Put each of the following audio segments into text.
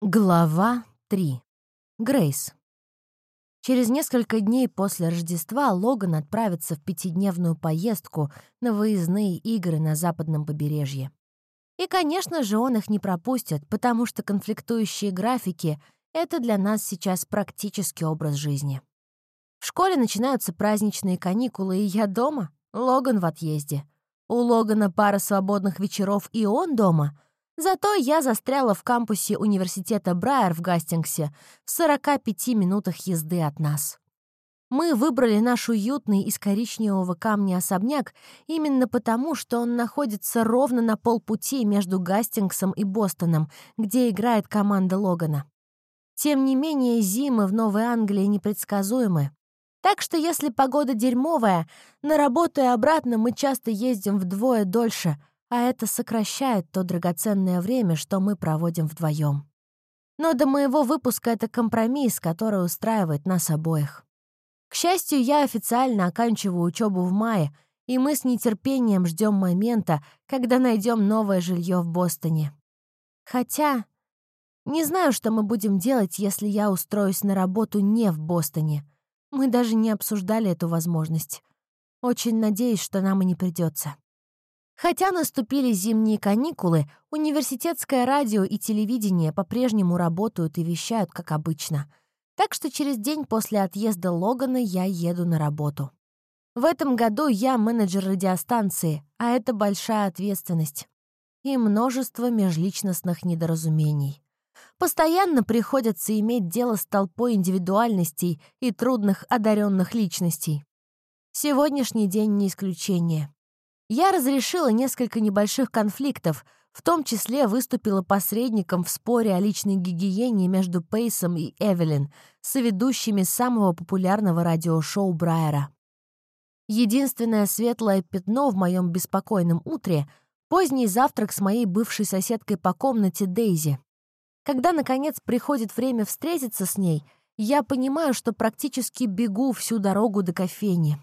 Глава 3. Грейс. Через несколько дней после Рождества Логан отправится в пятидневную поездку на выездные игры на западном побережье. И, конечно же, он их не пропустит, потому что конфликтующие графики — это для нас сейчас практически образ жизни. В школе начинаются праздничные каникулы, и я дома, Логан в отъезде. У Логана пара свободных вечеров, и он дома — Зато я застряла в кампусе университета Брайер в Гастингсе в 45 минутах езды от нас. Мы выбрали наш уютный из коричневого камня особняк именно потому, что он находится ровно на полпути между Гастингсом и Бостоном, где играет команда Логана. Тем не менее, зимы в Новой Англии непредсказуемы. Так что если погода дерьмовая, на работу и обратно мы часто ездим вдвое дольше — а это сокращает то драгоценное время, что мы проводим вдвоем. Но до моего выпуска это компромисс, который устраивает нас обоих. К счастью, я официально оканчиваю учебу в мае, и мы с нетерпением ждем момента, когда найдем новое жилье в Бостоне. Хотя не знаю, что мы будем делать, если я устроюсь на работу не в Бостоне. Мы даже не обсуждали эту возможность. Очень надеюсь, что нам и не придется. Хотя наступили зимние каникулы, университетское радио и телевидение по-прежнему работают и вещают, как обычно. Так что через день после отъезда Логана я еду на работу. В этом году я менеджер радиостанции, а это большая ответственность. И множество межличностных недоразумений. Постоянно приходится иметь дело с толпой индивидуальностей и трудных одаренных личностей. Сегодняшний день не исключение. Я разрешила несколько небольших конфликтов, в том числе выступила посредником в споре о личной гигиене между Пейсом и Эвелин, соведущими самого популярного радиошоу Брайера. Единственное светлое пятно в моем беспокойном утре — поздний завтрак с моей бывшей соседкой по комнате Дейзи. Когда, наконец, приходит время встретиться с ней, я понимаю, что практически бегу всю дорогу до кофейни.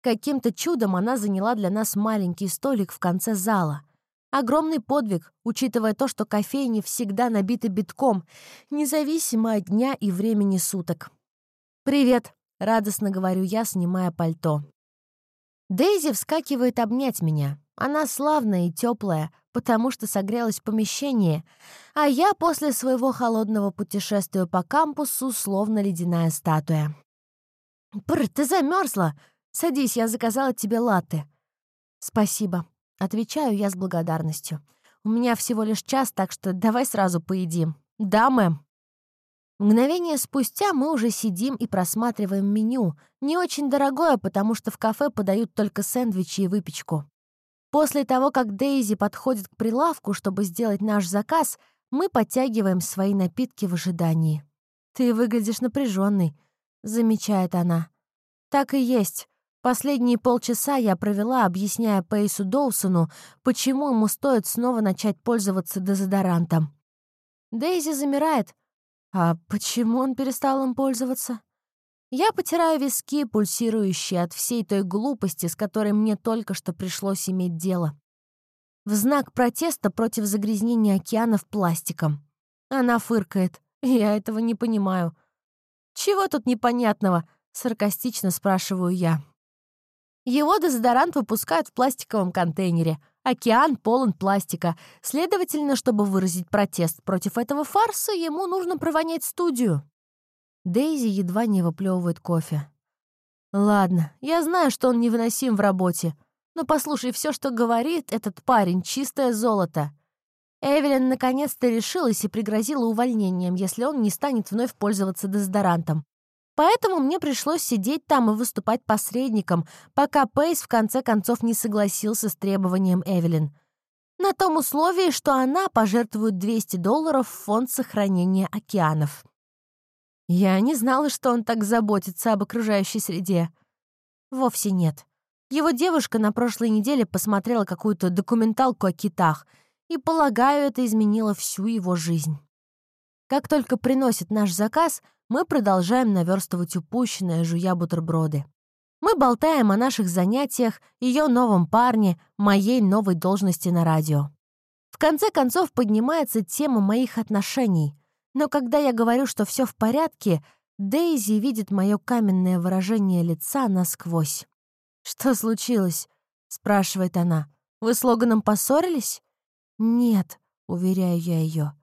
Каким-то чудом она заняла для нас маленький столик в конце зала. Огромный подвиг, учитывая то, что кофейни всегда набиты битком, независимо от дня и времени суток. «Привет», — радостно говорю я, снимая пальто. Дейзи вскакивает обнять меня. Она славная и теплая, потому что согрелась в помещении, а я после своего холодного путешествия по кампусу словно ледяная статуя. «Пр, ты замерзла!» «Садись, я заказала тебе латте». «Спасибо», — отвечаю я с благодарностью. «У меня всего лишь час, так что давай сразу поедим». «Да, мэм». Мгновение спустя мы уже сидим и просматриваем меню. Не очень дорогое, потому что в кафе подают только сэндвичи и выпечку. После того, как Дейзи подходит к прилавку, чтобы сделать наш заказ, мы подтягиваем свои напитки в ожидании. «Ты выглядишь напряженный, замечает она. «Так и есть. Последние полчаса я провела, объясняя Пейсу Доусону, почему ему стоит снова начать пользоваться дезодорантом. Дейзи замирает. А почему он перестал им пользоваться? Я потираю виски, пульсирующие от всей той глупости, с которой мне только что пришлось иметь дело. В знак протеста против загрязнения океанов пластиком. Она фыркает. Я этого не понимаю. «Чего тут непонятного?» — саркастично спрашиваю я. Его дезодорант выпускают в пластиковом контейнере. Океан полон пластика. Следовательно, чтобы выразить протест против этого фарса, ему нужно провонять студию. Дейзи едва не выплевывает кофе. «Ладно, я знаю, что он невыносим в работе. Но послушай, все, что говорит этот парень, чистое золото». Эвелин наконец-то решилась и пригрозила увольнением, если он не станет вновь пользоваться дезодорантом. Поэтому мне пришлось сидеть там и выступать посредником, пока Пейс в конце концов не согласился с требованием Эвелин. На том условии, что она пожертвует 200 долларов в фонд сохранения океанов. Я не знала, что он так заботится об окружающей среде. Вовсе нет. Его девушка на прошлой неделе посмотрела какую-то документалку о китах, и, полагаю, это изменило всю его жизнь. Как только приносит наш заказ — мы продолжаем наверстывать упущенное, жуя бутерброды. Мы болтаем о наших занятиях, ее новом парне, моей новой должности на радио. В конце концов поднимается тема моих отношений. Но когда я говорю, что все в порядке, Дейзи видит мое каменное выражение лица насквозь. «Что случилось?» — спрашивает она. «Вы с Логаном поссорились?» «Нет», — уверяю я ее.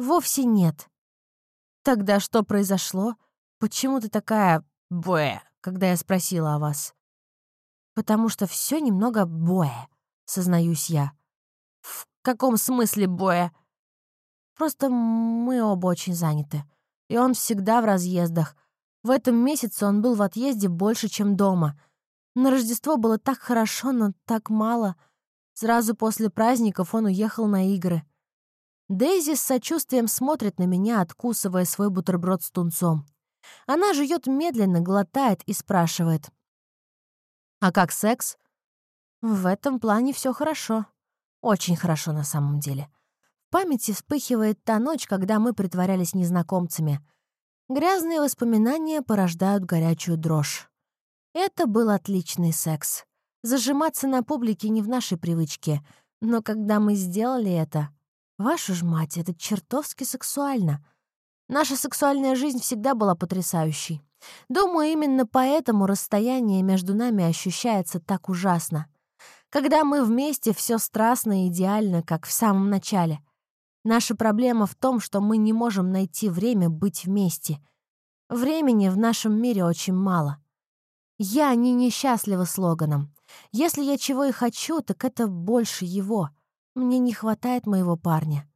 «Вовсе нет». «Тогда что произошло? Почему ты такая «бэ», когда я спросила о вас?» «Потому что все немного «бэ», — сознаюсь я. «В каком смысле «бэ»?» «Просто мы оба очень заняты. И он всегда в разъездах. В этом месяце он был в отъезде больше, чем дома. На Рождество было так хорошо, но так мало. Сразу после праздников он уехал на игры. Дейзи с сочувствием смотрит на меня, откусывая свой бутерброд с тунцом. Она жует медленно, глотает и спрашивает. «А как секс?» «В этом плане все хорошо. Очень хорошо на самом деле. В памяти вспыхивает та ночь, когда мы притворялись незнакомцами. Грязные воспоминания порождают горячую дрожь. Это был отличный секс. Зажиматься на публике не в нашей привычке, но когда мы сделали это... Вашу ж мать, это чертовски сексуально. Наша сексуальная жизнь всегда была потрясающей. Думаю, именно поэтому расстояние между нами ощущается так ужасно. Когда мы вместе, все страстно и идеально, как в самом начале. Наша проблема в том, что мы не можем найти время быть вместе. Времени в нашем мире очень мало. Я не несчастлива с Логаном. Если я чего и хочу, так это больше его. Мне не хватает моего парня.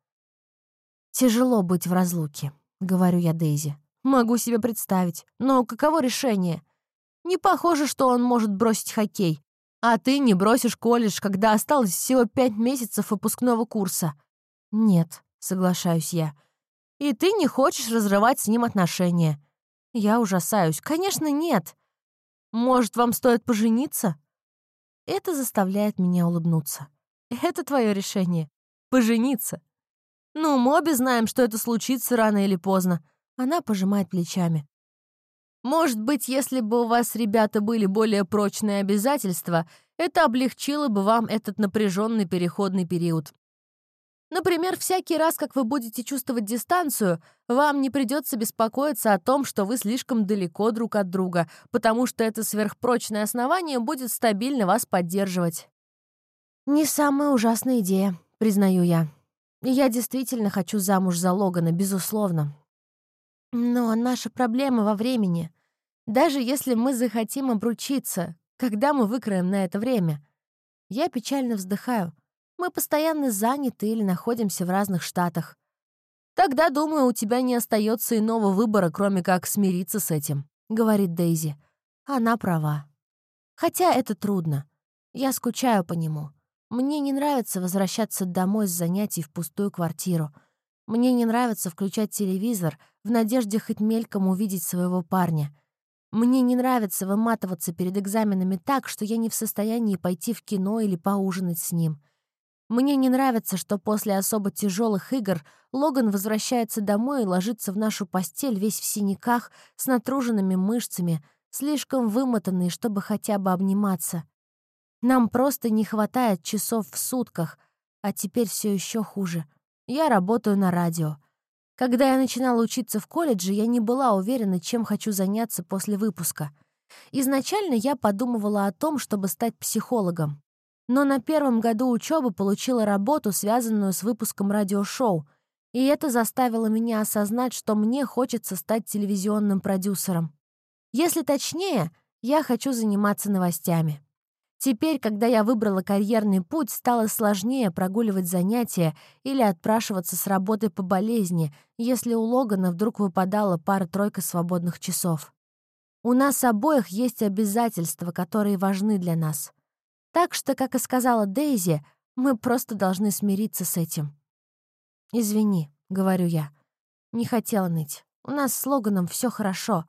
Тяжело быть в разлуке, говорю я Дейзи. Могу себе представить. Но каково решение? Не похоже, что он может бросить хоккей. А ты не бросишь колледж, когда осталось всего пять месяцев выпускного курса. Нет, соглашаюсь я. И ты не хочешь разрывать с ним отношения. Я ужасаюсь. Конечно, нет. Может, вам стоит пожениться?» Это заставляет меня улыбнуться. «Это твое решение. Пожениться. Ну, мы обе знаем, что это случится рано или поздно». Она пожимает плечами. «Может быть, если бы у вас, ребята, были более прочные обязательства, это облегчило бы вам этот напряженный переходный период. Например, всякий раз, как вы будете чувствовать дистанцию, вам не придется беспокоиться о том, что вы слишком далеко друг от друга, потому что это сверхпрочное основание будет стабильно вас поддерживать. Не самая ужасная идея, признаю я. Я действительно хочу замуж за Логана, безусловно. Но наша проблема во времени. Даже если мы захотим обручиться, когда мы выкроем на это время? Я печально вздыхаю. Мы постоянно заняты или находимся в разных штатах. Тогда, думаю, у тебя не остается иного выбора, кроме как смириться с этим», — говорит Дейзи. Она права. Хотя это трудно. Я скучаю по нему. Мне не нравится возвращаться домой с занятий в пустую квартиру. Мне не нравится включать телевизор в надежде хоть мельком увидеть своего парня. Мне не нравится выматываться перед экзаменами так, что я не в состоянии пойти в кино или поужинать с ним. Мне не нравится, что после особо тяжелых игр Логан возвращается домой и ложится в нашу постель весь в синяках, с натруженными мышцами, слишком вымотанный, чтобы хотя бы обниматься. Нам просто не хватает часов в сутках, а теперь все еще хуже. Я работаю на радио. Когда я начинала учиться в колледже, я не была уверена, чем хочу заняться после выпуска. Изначально я подумывала о том, чтобы стать психологом но на первом году учебы получила работу, связанную с выпуском радиошоу, и это заставило меня осознать, что мне хочется стать телевизионным продюсером. Если точнее, я хочу заниматься новостями. Теперь, когда я выбрала карьерный путь, стало сложнее прогуливать занятия или отпрашиваться с работы по болезни, если у Логана вдруг выпадала пара-тройка свободных часов. У нас обоих есть обязательства, которые важны для нас — так что, как и сказала Дейзи, мы просто должны смириться с этим. «Извини», — говорю я. Не хотела ныть. У нас с Логаном все хорошо.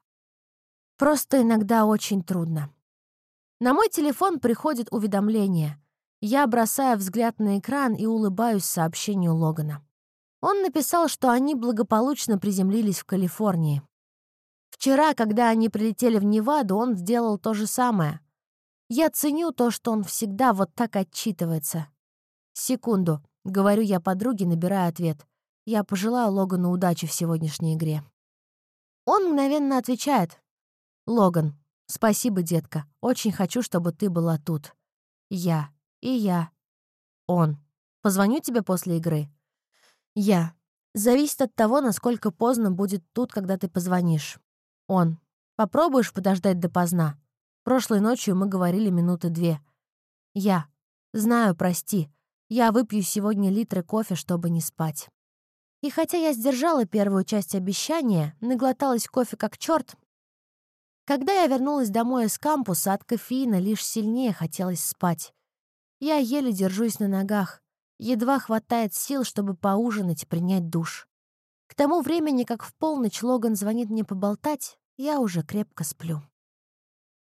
Просто иногда очень трудно. На мой телефон приходит уведомление. Я бросаю взгляд на экран и улыбаюсь сообщению Логана. Он написал, что они благополучно приземлились в Калифорнии. Вчера, когда они прилетели в Неваду, он сделал то же самое. Я ценю то, что он всегда вот так отчитывается. Секунду, Говорю я подруге, набирая ответ. Я пожелаю Логану удачи в сегодняшней игре. Он мгновенно отвечает. «Логан, спасибо, детка. Очень хочу, чтобы ты была тут». Я. И я. Он. Позвоню тебе после игры. Я. Зависит от того, насколько поздно будет тут, когда ты позвонишь. Он. Попробуешь подождать допоздна? Прошлой ночью мы говорили минуты две. Я. Знаю, прости. Я выпью сегодня литры кофе, чтобы не спать. И хотя я сдержала первую часть обещания, наглоталась кофе как черт, когда я вернулась домой из кампуса, от кофеина лишь сильнее хотелось спать. Я еле держусь на ногах. Едва хватает сил, чтобы поужинать и принять душ. К тому времени, как в полночь Логан звонит мне поболтать, я уже крепко сплю.